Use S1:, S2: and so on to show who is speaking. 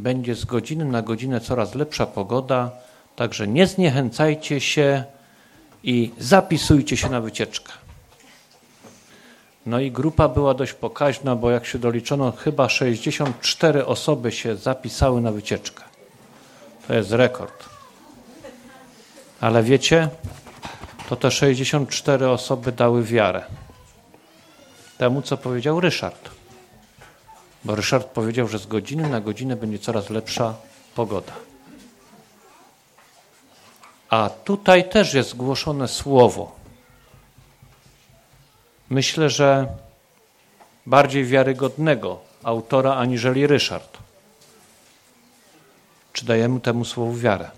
S1: będzie z godziny na godzinę coraz lepsza pogoda, także nie zniechęcajcie się i zapisujcie się na wycieczkę. No i grupa była dość pokaźna, bo jak się doliczono, chyba 64 osoby się zapisały na wycieczkę. To jest rekord. Ale wiecie, to te 64 osoby dały wiarę temu, co powiedział Ryszard. Bo Ryszard powiedział, że z godziny na godzinę będzie coraz lepsza pogoda. A tutaj też jest głoszone słowo. Myślę, że bardziej wiarygodnego autora aniżeli Ryszard. Czy dajemy temu słowu wiarę?